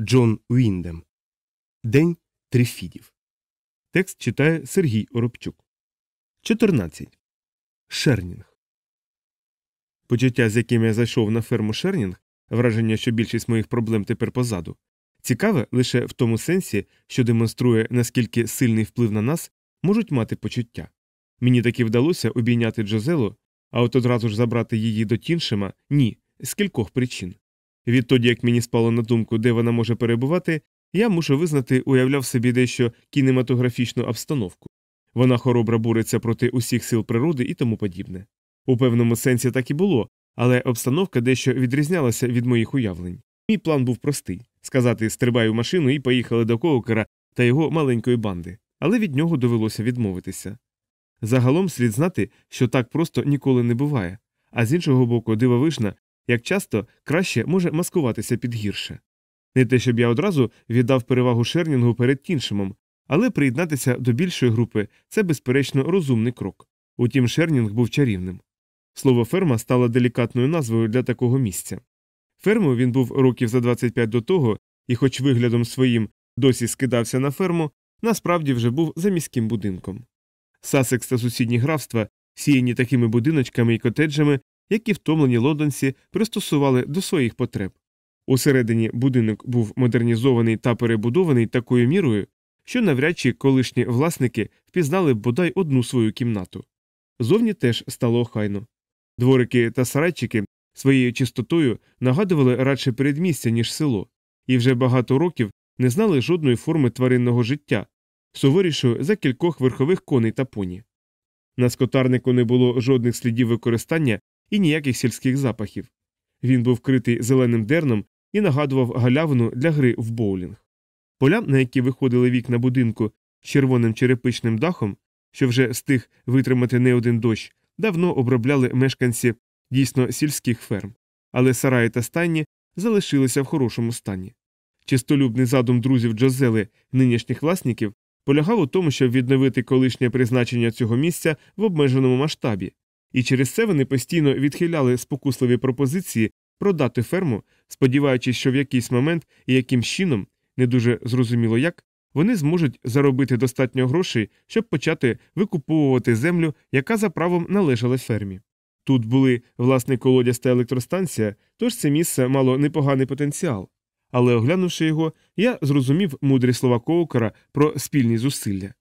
Джон Уіндем. День Трифідів. Текст читає Сергій Оробчук. 14. Шернінг. Почуття, з яким я зайшов на ферму Шернінг, враження, що більшість моїх проблем тепер позаду, цікаве лише в тому сенсі, що демонструє, наскільки сильний вплив на нас можуть мати почуття. Мені таки вдалося обійняти Джозелу, а от одразу ж забрати її до Тіншема ні, з кількох причин. Відтоді, як мені спало на думку, де вона може перебувати, я мушу визнати, уявляв собі дещо кінематографічну обстановку. Вона хоробро бореться проти усіх сил природи і тому подібне. У певному сенсі так і було, але обстановка дещо відрізнялася від моїх уявлень. Мій план був простий сказати стрибай у машину і поїхали до Коукера та його маленької банди, але від нього довелося відмовитися. Загалом слід знати, що так просто ніколи не буває, а з іншого боку, дивовижна, як часто краще може маскуватися під гірше. Не те, щоб я одразу віддав перевагу Шернінгу перед Тіншемом, але приєднатися до більшої групи це, безперечно, розумний крок. Утім, Шернінг був чарівним. Слово ферма стало делікатною назвою для такого місця. Фермою він був років за 25 до того, і, хоч виглядом своїм досі скидався на ферму, насправді вже був за міським будинком. Сасекс та сусідні графства, сіяні такими будиночками і котеджами, які втомлені лондонці пристосували до своїх потреб. Усередині будинок був модернізований та перебудований такою мірою, що навряд чи колишні власники впізнали б бодай одну свою кімнату. Зовні теж стало охайно. Дворики та сарайчики своєю чистотою нагадували радше передмістя, ніж село, і вже багато років не знали жодної форми тваринного життя, суворішою за кількох верхових коней та поні. На скотарнику не було жодних слідів використання і ніяких сільських запахів. Він був вкритий зеленим дерном і нагадував галявину для гри в боулінг. Поля, на які виходили вікна будинку з червоним черепичним дахом, що вже встиг витримати не один дощ, давно обробляли мешканці дійсно сільських ферм, але сараї та стайні залишилися в хорошому стані. Чистолюбний задум друзів Джозели, нинішніх власників, полягав у тому, щоб відновити колишнє призначення цього місця в обмеженому масштабі, і через це вони постійно відхиляли спокусливі пропозиції продати ферму, сподіваючись, що в якийсь момент і яким чином, не дуже зрозуміло як, вони зможуть заробити достатньо грошей, щоб почати викуповувати землю, яка за правом належала фермі. Тут були власний колодязь та електростанція, тож це місце мало непоганий потенціал. Але оглянувши його, я зрозумів мудрі слова Коукера про спільні зусилля.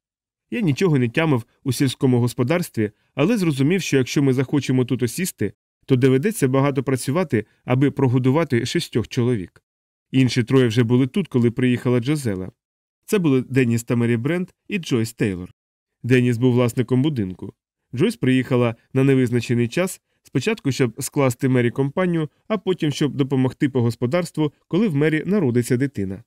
Я нічого не тямив у сільському господарстві, але зрозумів, що якщо ми захочемо тут осісти, то доведеться багато працювати, аби прогодувати шістьох чоловік. Інші троє вже були тут, коли приїхала Джозела. Це були Деніс та Мері Брент і Джойс Тейлор. Деніс був власником будинку. Джойс приїхала на невизначений час, спочатку, щоб скласти мері компанію, а потім щоб допомогти по господарству, коли в мері народиться дитина.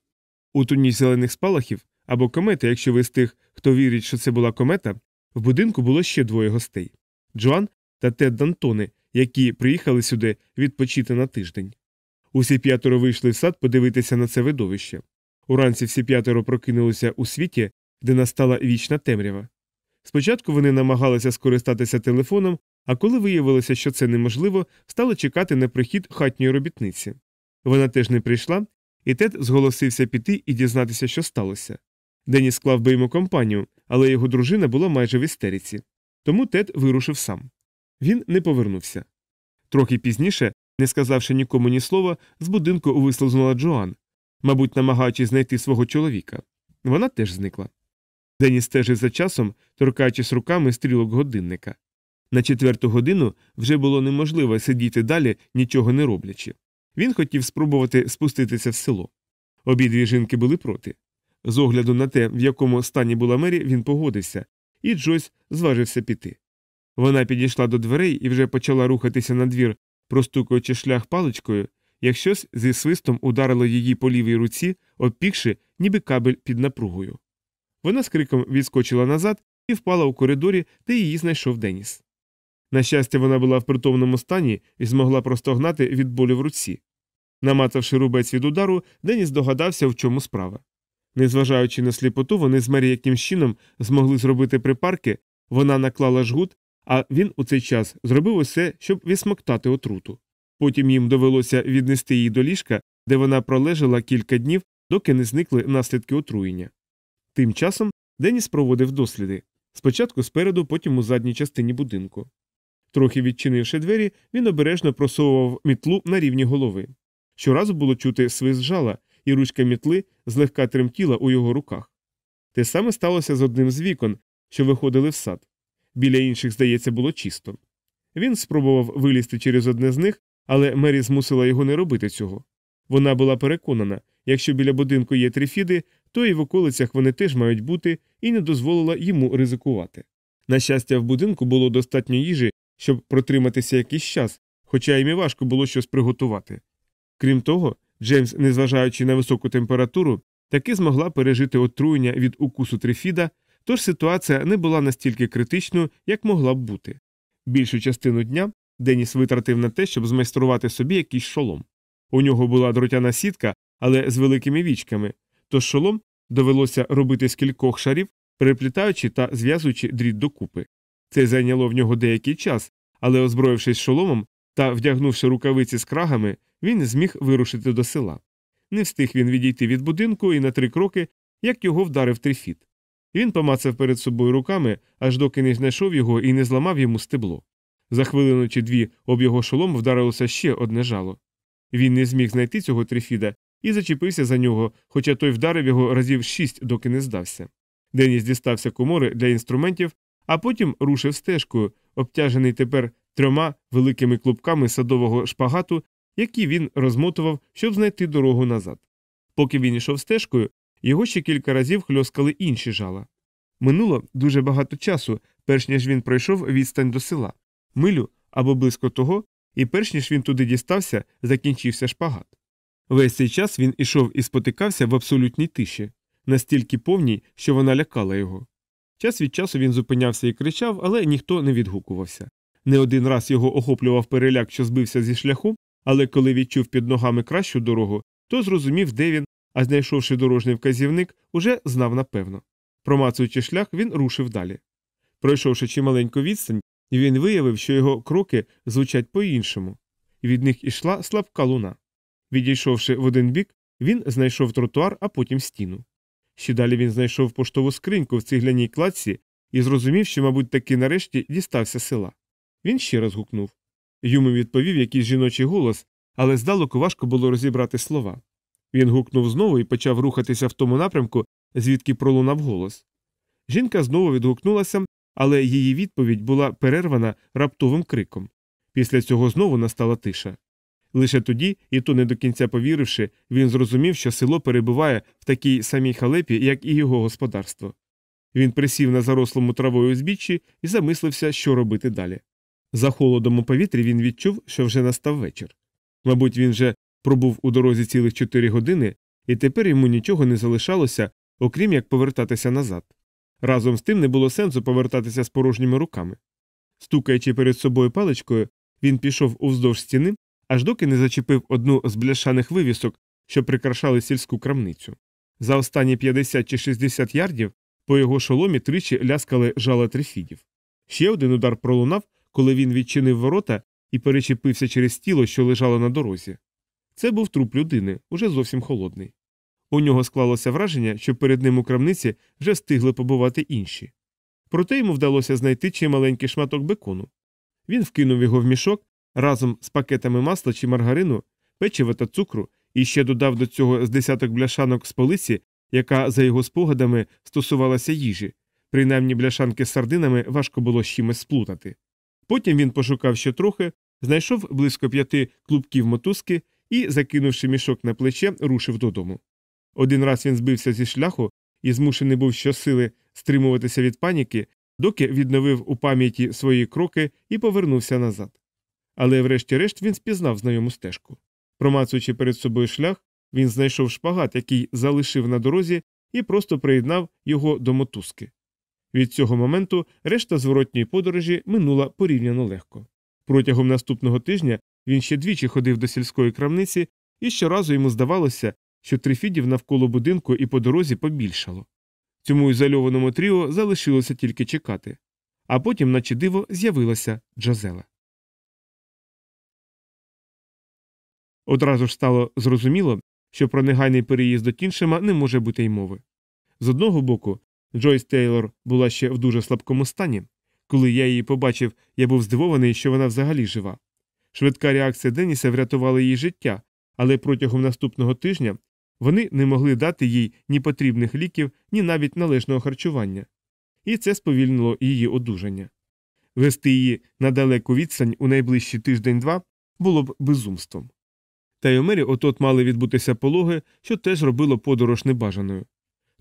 У туні зелених спалахів або комети, якщо ви з тих, хто вірить, що це була комета, в будинку було ще двоє гостей Джоан та Тед Дантони, які приїхали сюди відпочити на тиждень. Усі п'ятеро вийшли в сад подивитися на це видовище. Уранці всі п'ятеро прокинулися у світі, де настала вічна темрява. Спочатку вони намагалися скористатися телефоном, а коли виявилося, що це неможливо, стали чекати на прихід хатньої робітниці. Вона теж не прийшла, і Тед зголосився піти і дізнатися, що сталося. Деніс склав би йому компанію, але його дружина була майже в істериці. Тому Тед вирушив сам. Він не повернувся. Трохи пізніше, не сказавши нікому ні слова, з будинку вислизнула Джоан, мабуть, намагаючись знайти свого чоловіка. Вона теж зникла. Деніс стежив за часом, торкаючись руками стрілок годинника. На четверту годину вже було неможливо сидіти далі, нічого не роблячи. Він хотів спробувати спуститися в село. Обидві жінки були проти. З огляду на те, в якому стані була Мері, він погодився, і Джойс зважився піти. Вона підійшла до дверей і вже почала рухатися на двір, простукуючи шлях паличкою, як щось зі свистом ударило її по лівій руці, обпікши, ніби кабель під напругою. Вона з криком відскочила назад і впала у коридорі, де її знайшов Деніс. На щастя, вона була в притомному стані і змогла простогнати від болю в руці. Намацавши рубець від удару, Деніс догадався, в чому справа. Незважаючи на сліпоту, вони з Мері якимсь чином змогли зробити припарки, вона наклала жгут, а він у цей час зробив усе, щоб відсмоктати отруту. Потім їм довелося віднести її до ліжка, де вона пролежала кілька днів, доки не зникли наслідки отруєння. Тим часом Деніс проводив досліди спочатку спереду, потім у задній частині будинку. Трохи відчинивши двері, він обережно просовував мітлу на рівні голови. Щоразу було чути свист жала, і ручка мітли злегка тремтіла у його руках. Те саме сталося з одним з вікон, що виходили в сад. Біля інших, здається, було чисто. Він спробував вилізти через одне з них, але Мері змусила його не робити цього. Вона була переконана, якщо біля будинку є трифіди, то і в околицях вони теж мають бути, і не дозволила йому ризикувати. На щастя, в будинку було достатньо їжі, щоб протриматися якийсь час, хоча їм і важко було щось приготувати. Крім того, Джеймс, незважаючи на високу температуру, таки змогла пережити отруєння від укусу трифіда, тож ситуація не була настільки критичною, як могла б бути. Більшу частину дня Деніс витратив на те, щоб змайструвати собі якийсь шолом. У нього була дротяна сітка, але з великими вічками, тож шолом довелося робити з кількох шарів, переплітаючи та зв'язуючи дріт докупи. Це зайняло в нього деякий час, але, озброївшись шоломом та вдягнувши рукавиці з крагами, він зміг вирушити до села. Не встиг він відійти від будинку і на три кроки, як його вдарив трифіт. Він помацав перед собою руками, аж доки не знайшов його і не зламав йому стебло. За хвилину чи дві об його шолом вдарилося ще одне жало. Він не зміг знайти цього трифіда і зачепився за нього, хоча той вдарив його разів шість, доки не здався. Деніс дістався комори для інструментів, а потім рушив стежкою, обтяжений тепер трьома великими клубками садового шпагату, які він розмотував, щоб знайти дорогу назад. Поки він йшов стежкою, його ще кілька разів хльоскали інші жала. Минуло дуже багато часу, перш ніж він пройшов відстань до села, милю або близько того, і перш ніж він туди дістався, закінчився шпагат. Весь цей час він ішов і спотикався в абсолютній тиші, настільки повній, що вона лякала його. Час від часу він зупинявся і кричав, але ніхто не відгукувався. Не один раз його охоплював переляк, що збився зі шляху, але коли відчув під ногами кращу дорогу, то зрозумів, де він, а знайшовши дорожній вказівник, уже знав напевно. Промацуючи шлях, він рушив далі. Пройшовши чималеньку відстань, він виявив, що його кроки звучать по-іншому, від них ішла слабка луна. Відійшовши в один бік, він знайшов тротуар, а потім стіну. Ще далі він знайшов поштову скриньку в цигляній кладці і зрозумів, що, мабуть, таки нарешті дістався села. Він ще раз гукнув. Йому відповів якийсь жіночий голос, але здалеку важко було розібрати слова. Він гукнув знову і почав рухатися в тому напрямку, звідки пролунав голос. Жінка знову відгукнулася, але її відповідь була перервана раптовим криком. Після цього знову настала тиша. Лише тоді, і то не до кінця повіривши, він зрозумів, що село перебуває в такій самій халепі, як і його господарство. Він присів на зарослому травою узбіччі і замислився, що робити далі. За холодом у повітрі він відчув, що вже настав вечір. Мабуть, він вже пробув у дорозі цілих чотири години, і тепер йому нічого не залишалося, окрім як повертатися назад. Разом з тим не було сенсу повертатися з порожніми руками. Стукаючи перед собою паличкою, він пішов уздовж стіни, аж доки не зачепив одну з бляшаних вивісок, що прикрашали сільську крамницю. За останні 50 чи 60 ярдів по його шоломі тричі ляскали жала трифідів. Ще один удар пролунав, коли він відчинив ворота і перечепився через тіло, що лежало на дорозі. Це був труп людини, уже зовсім холодний. У нього склалося враження, що перед ним у крамниці вже встигли побувати інші. Проте йому вдалося знайти чималенький шматок бекону. Він вкинув його в мішок разом з пакетами масла чи маргарину, печива та цукру і ще додав до цього з десяток бляшанок з полиці, яка, за його спогадами, стосувалася їжі. Принаймні бляшанки з сардинами важко було з чимось сплутати. Потім він пошукав ще трохи, знайшов близько п'яти клубків мотузки і, закинувши мішок на плече, рушив додому. Один раз він збився зі шляху і змушений був щосили стримуватися від паніки, доки відновив у пам'яті свої кроки і повернувся назад. Але врешті-решт він спізнав знайому стежку. Промацуючи перед собою шлях, він знайшов шпагат, який залишив на дорозі, і просто приєднав його до мотузки. Від цього моменту решта зворотньої подорожі минула порівняно легко. Протягом наступного тижня він ще двічі ходив до сільської крамниці, і щоразу йому здавалося, що трифідів навколо будинку і по дорозі побільшало. Цьому ізольованому тріо залишилося тільки чекати. А потім, наче диво, з'явилася Джазела. Одразу ж стало зрозуміло, що про негайний переїзд до Тіншема не може бути й мови. З одного боку, Джойс Тейлор була ще в дуже слабкому стані. Коли я її побачив, я був здивований, що вона взагалі жива. Швидка реакція Деніса врятувала її життя, але протягом наступного тижня вони не могли дати їй ні потрібних ліків, ні навіть належного харчування. І це сповільнило її одужання. Вести її на далеку відстань у найближчий тиждень-два було б безумством. Та й у мері отот мали відбутися пологи, що теж робило подорож небажаною.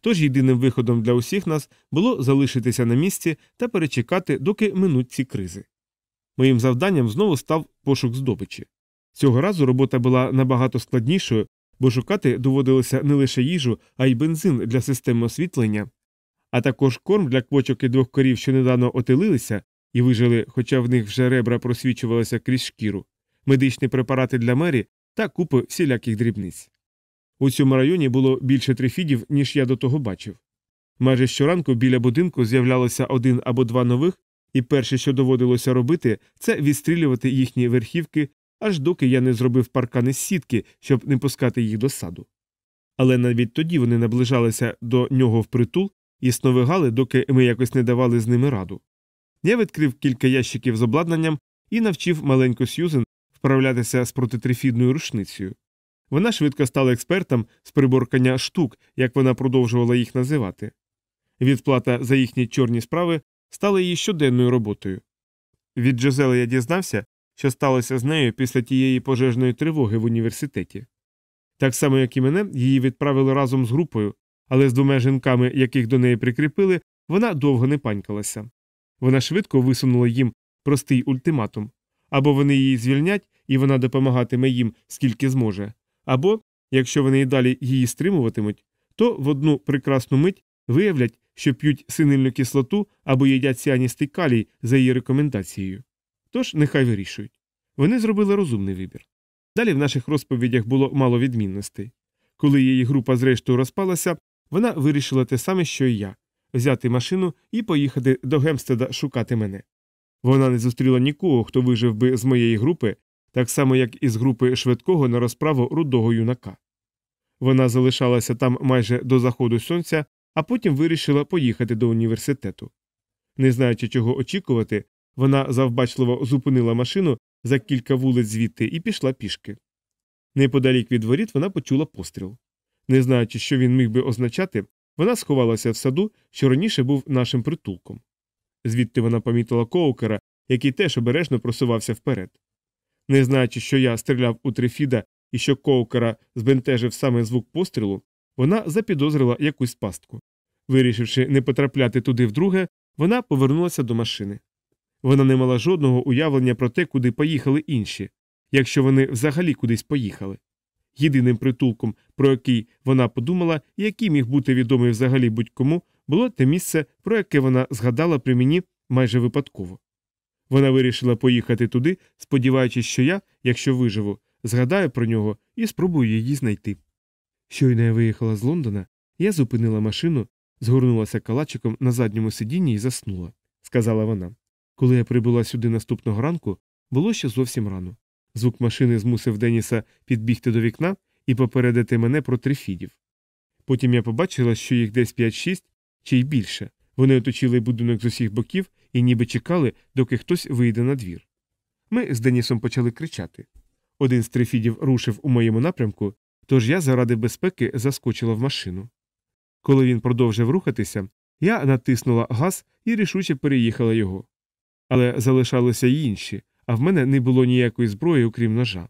Тож єдиним виходом для усіх нас було залишитися на місці та перечекати, доки минуть ці кризи. Моїм завданням знову став пошук здобичі. Цього разу робота була набагато складнішою, бо шукати доводилося не лише їжу, а й бензин для системи освітлення, а також корм для квочок і двох корів, що недавно отелилися і вижили, хоча в них вже ребра просвічувалися крізь шкіру, медичні препарати для мері та купи всіляких дрібниць. У цьому районі було більше трифідів, ніж я до того бачив. Майже щоранку біля будинку з'являлося один або два нових, і перше, що доводилося робити, це відстрілювати їхні верхівки, аж доки я не зробив паркани з сітки, щоб не пускати їх до саду. Але навіть тоді вони наближалися до нього впритул і сновигали, доки ми якось не давали з ними раду. Я відкрив кілька ящиків з обладнанням і навчив маленьку Сьюзен вправлятися з протитрифідною рушницею. Вона швидко стала експертом з приборкання штук, як вона продовжувала їх називати. Відплата за їхні чорні справи стала її щоденною роботою. Від Джозели я дізнався, що сталося з нею після тієї пожежної тривоги в університеті. Так само, як і мене, її відправили разом з групою, але з двома жінками, яких до неї прикріпили, вона довго не панькалася. Вона швидко висунула їм простий ультиматум або вони її звільнять, і вона допомагатиме їм скільки зможе, або, якщо вони і далі її стримуватимуть, то в одну прекрасну мить виявлять, що п'ють синильну кислоту або їдять сіаністий калій за її рекомендацією. Тож нехай вирішують. Вони зробили розумний вибір. Далі в наших розповідях було мало відмінностей. Коли її група зрештою розпалася, вона вирішила те саме, що і я взяти машину і поїхати до Гемстеда шукати мене. Вона не зустріла нікого, хто вижив би з моєї групи, так само, як і з групи швидкого на розправу рудого юнака. Вона залишалася там майже до заходу сонця, а потім вирішила поїхати до університету. Не знаючи, чого очікувати, вона завбачливо зупинила машину за кілька вулиць звідти і пішла пішки. Неподалік від воріт вона почула постріл. Не знаючи, що він міг би означати, вона сховалася в саду, що раніше був нашим притулком. Звідти вона помітила коукера, який теж обережно просувався вперед. Не знаючи, що я стріляв у трифіда і що коукера збентежив саме звук пострілу, вона запідозрила якусь пастку. Вирішивши не потрапляти туди вдруге, вона повернулася до машини. Вона не мала жодного уявлення про те, куди поїхали інші, якщо вони взагалі кудись поїхали. Єдиним притулком, про який вона подумала, який міг бути відомий взагалі будь-кому, було те місце, про яке вона згадала при мені майже випадково. Вона вирішила поїхати туди, сподіваючись, що я, якщо виживу, згадаю про нього і спробую її знайти. Щойно я виїхала з Лондона, я зупинила машину, згорнулася калачиком на задньому сидінні і заснула, сказала вона. Коли я прибула сюди наступного ранку, було ще зовсім рано. Звук машини змусив Деніса підбігти до вікна і попередити мене про трифідів. Потім я побачила, що їх десь 5-6 чи й більше. Вони оточили будинок з усіх боків і ніби чекали, доки хтось вийде на двір. Ми з Денісом почали кричати. Один з трифідів рушив у моєму напрямку, тож я заради безпеки заскочила в машину. Коли він продовжив рухатися, я натиснула газ і рішуче переїхала його. Але залишалися й інші, а в мене не було ніякої зброї, окрім ножа.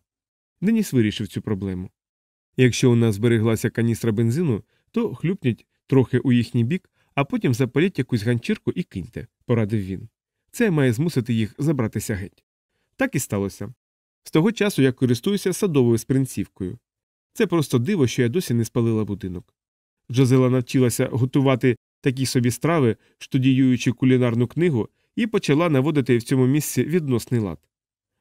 Деніс вирішив цю проблему. Якщо у нас збереглася каністра бензину, то хлюпніть трохи у їхній бік, а потім запаліть якусь ганчірку і киньте, порадив він. Це має змусити їх забратися геть. Так і сталося. З того часу я користуюся садовою спринцівкою. Це просто диво, що я досі не спалила будинок. Джозела навчилася готувати такі собі страви, штудіюючи кулінарну книгу, і почала наводити в цьому місці відносний лад.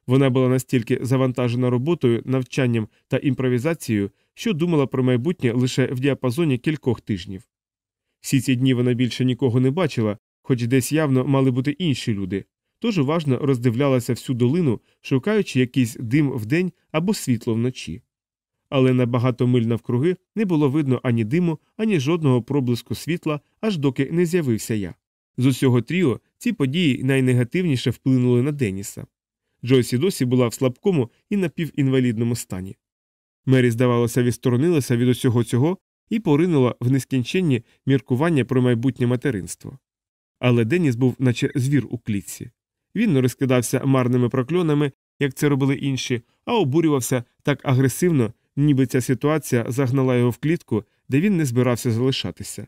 Вона була настільки завантажена роботою, навчанням та імпровізацією, що думала про майбутнє лише в діапазоні кількох тижнів. Всі ці дні вона більше нікого не бачила, хоч десь явно мали бути інші люди, тож уважно роздивлялася всю долину, шукаючи якийсь дим вдень або світло вночі. але на багато миль навкруги не було видно ані диму, ані жодного проблиску світла, аж доки не з'явився я. З усього тріо ці події найнегативніше вплинули на Деніса. Джойсі досі була в слабкому і напівінвалідному стані. Мері, здавалося, відсторонилася від усього цього і поринула в нескінченні міркування про майбутнє материнство. Але Деніс був, наче звір у клітці. Він не розкидався марними прокльонами, як це робили інші, а обурювався так агресивно, ніби ця ситуація загнала його в клітку, де він не збирався залишатися.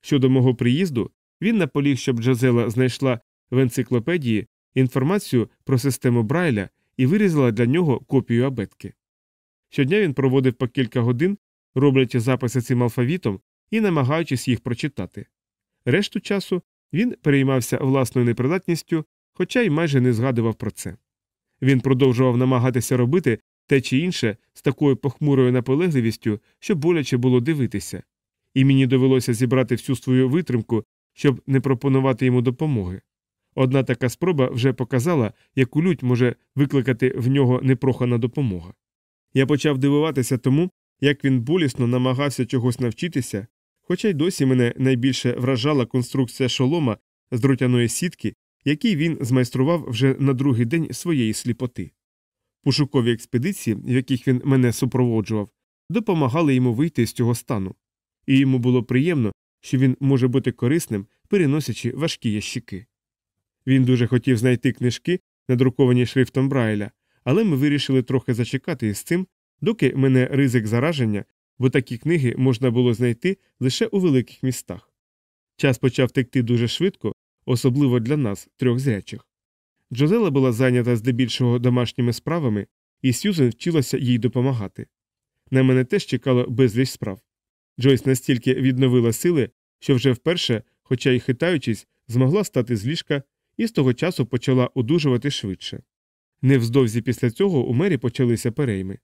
Щодо мого приїзду, він наполіг, щоб Джозела знайшла в енциклопедії інформацію про систему Брайля і вирізала для нього копію абетки. Щодня він проводив по кілька годин, роблячи записи цим алфавітом і намагаючись їх прочитати. Решту часу він переймався власною непридатністю, хоча й майже не згадував про це. Він продовжував намагатися робити те чи інше з такою похмурою наполегливістю, що боляче було дивитися, і мені довелося зібрати всю свою витримку, щоб не пропонувати йому допомоги. Одна така спроба вже показала, яку лють може викликати в нього непрохана допомога. Я почав дивуватися тому, як він болісно намагався чогось навчитися, хоча й досі мене найбільше вражала конструкція шолома з друтяної сітки, який він змайстрував вже на другий день своєї сліпоти. Пошукові експедиції, в яких він мене супроводжував, допомагали йому вийти з цього стану, і йому було приємно, що він може бути корисним, переносячи важкі ящики. Він дуже хотів знайти книжки, надруковані шрифтом Брайля, але ми вирішили трохи зачекати із цим, доки мене ризик зараження, бо такі книги можна було знайти лише у великих містах. Час почав текти дуже швидко, особливо для нас, трьох зрячих. Джозела була зайнята здебільшого домашніми справами, і Сьюзен вчилася їй допомагати. На мене теж чекало безліч справ. Джойс настільки відновила сили, що вже вперше, хоча й хитаючись, змогла стати з ліжка і з того часу почала одужувати швидше. Невздовзі після цього у мері почалися перейми.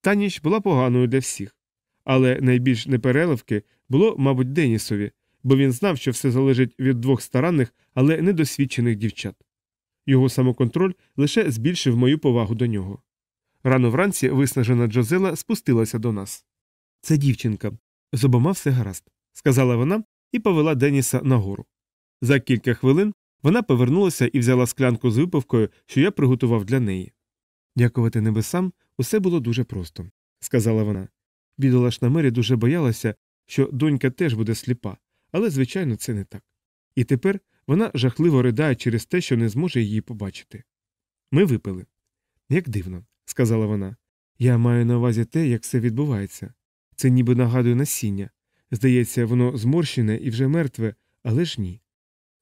Та ніч була поганою для всіх. Але найбільш непереливки було, мабуть, Денісові, бо він знав, що все залежить від двох старанних, але недосвідчених дівчат. Його самоконтроль лише збільшив мою повагу до нього. Рано вранці виснажена Джозела спустилася до нас. Це дівчинка. З обома все гаразд, сказала вона і повела Деніса нагору. За кілька хвилин вона повернулася і взяла склянку з випивкою, що я приготував для неї. Дякувати небесам, усе було дуже просто, сказала вона. Бідолашна Мері дуже боялася, що донька теж буде сліпа, але, звичайно, це не так. І тепер вона жахливо ридає через те, що не зможе її побачити. Ми випили. Як дивно, сказала вона. Я маю на увазі те, як все відбувається. Це ніби нагадує насіння. Здається, воно зморщене і вже мертве, але ж ні.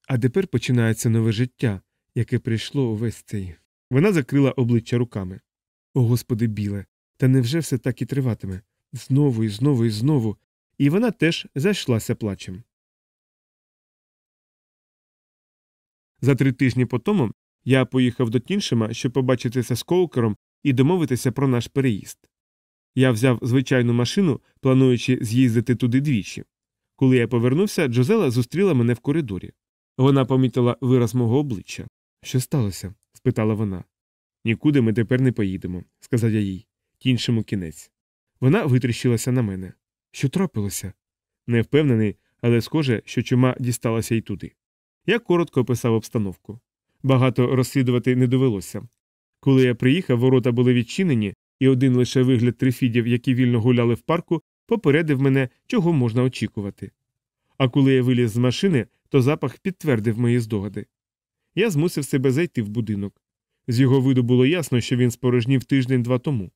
А тепер починається нове життя, яке прийшло увесь цей. Вона закрила обличчя руками. О, господи, біле, та невже все так і триватиме? Знову і знову і знову. І вона теж зайшлася плачем. За три тижні по тому я поїхав до Тіншема, щоб побачитися з коукером і домовитися про наш переїзд. Я взяв звичайну машину, плануючи з'їздити туди двічі. Коли я повернувся, Джозела зустріла мене в коридорі. Вона помітила вираз мого обличчя. Що сталося? спитала вона. Нікуди ми тепер не поїдемо, сказав я їй. Тіншому кінець. Вона витріщилася на мене. Що трапилося? Не впевнений, але схоже, що чума дісталася й туди. Я коротко описав обстановку. Багато розслідувати не довелося. Коли я приїхав, ворота були відчинені, і один лише вигляд трифідів, які вільно гуляли в парку, попередив мене, чого можна очікувати. А коли я виліз з машини, то запах підтвердив мої здогади. Я змусив себе зайти в будинок. З його виду було ясно, що він спорожнів тиждень-два тому.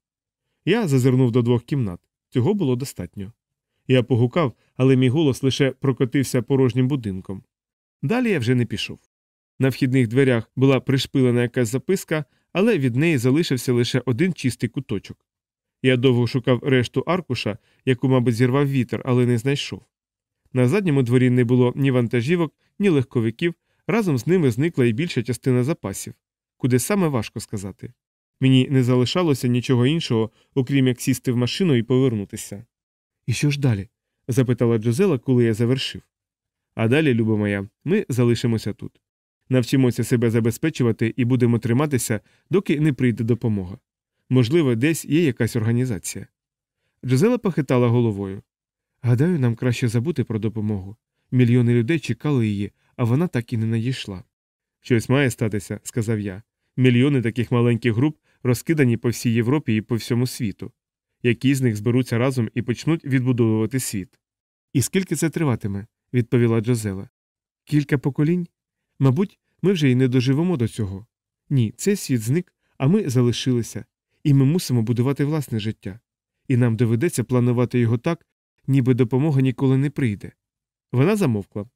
Я зазирнув до двох кімнат. Цього було достатньо. Я погукав, але мій голос лише прокотився порожнім будинком. Далі я вже не пішов. На вхідних дверях була пришпилена якась записка, але від неї залишився лише один чистий куточок. Я довго шукав решту аркуша, яку, мабуть, зірвав вітер, але не знайшов. На задньому дворі не було ні вантажівок, ні легковиків, разом з ними зникла і більша частина запасів, куди саме важко сказати. Мені не залишалося нічого іншого, окрім як сісти в машину і повернутися. І що ж далі? запитала Джозела, коли я завершив. А далі, люба моя, ми залишимося тут. Навчимося себе забезпечувати і будемо триматися, доки не прийде допомога. Можливо, десь є якась організація. Джозела похитала головою. Гадаю, нам краще забути про допомогу. Мільйони людей чекали її, а вона так і не надійшла. Щось має статися, сказав я. Мільйони таких маленьких груп розкидані по всій Європі і по всьому світу. Які з них зберуться разом і почнуть відбудовувати світ. І скільки це триватиме? відповіла Джозела. Кілька поколінь? Мабуть, ми вже й не доживемо до цього. Ні, цей світ зник, а ми залишилися, і ми мусимо будувати власне життя. І нам доведеться планувати його так, ніби допомога ніколи не прийде. Вона замовкла.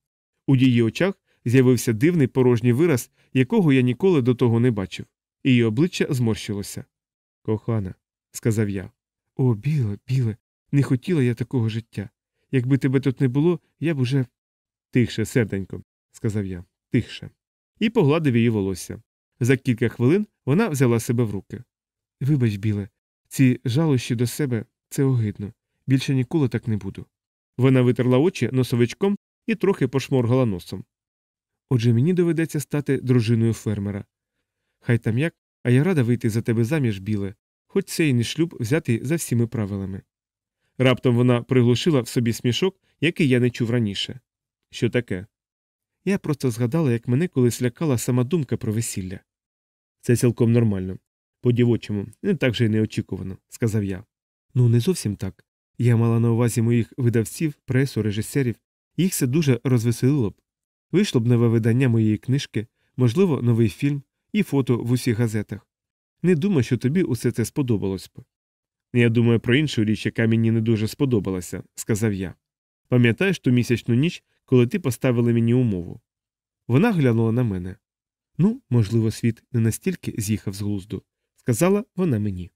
У її очах з'явився дивний порожній вираз, якого я ніколи до того не бачив. Її обличчя зморщилося. Кохана, сказав я. О, біле, біле, не хотіла я такого життя. Якби тебе тут не було, я б уже. Тихше, серденько, сказав я, тихше. І погладив її волосся. За кілька хвилин вона взяла себе в руки. Вибач, біле, ці жалощі до себе це огидно. Більше ніколи так не буду. Вона витерла очі носовичком і трохи пошморгала носом. Отже, мені доведеться стати дружиною фермера. Хай там як, а я рада вийти за тебе заміж, біле, хоч це і не шлюб взяти за всіми правилами. Раптом вона приглушила в собі смішок, який я не чув раніше. Що таке? Я просто згадала, як мене колись лякала сама думка про весілля. Це цілком нормально. По дівочому, не так же й неочікувано, сказав я. Ну, не зовсім так. Я мала на увазі моїх видавців, пресу, режисерів, їх це дуже розвеселило б. Вийшло б нове видання моєї книжки, можливо, новий фільм і фото в усіх газетах. Не думаю, що тобі усе це сподобалось б. Я думаю про іншу річ, яка мені не дуже сподобалася, сказав я. Пам'ятаєш ту місячну ніч, коли ти поставила мені умову? Вона глянула на мене. Ну, можливо, світ не настільки з'їхав з глузду, сказала вона мені.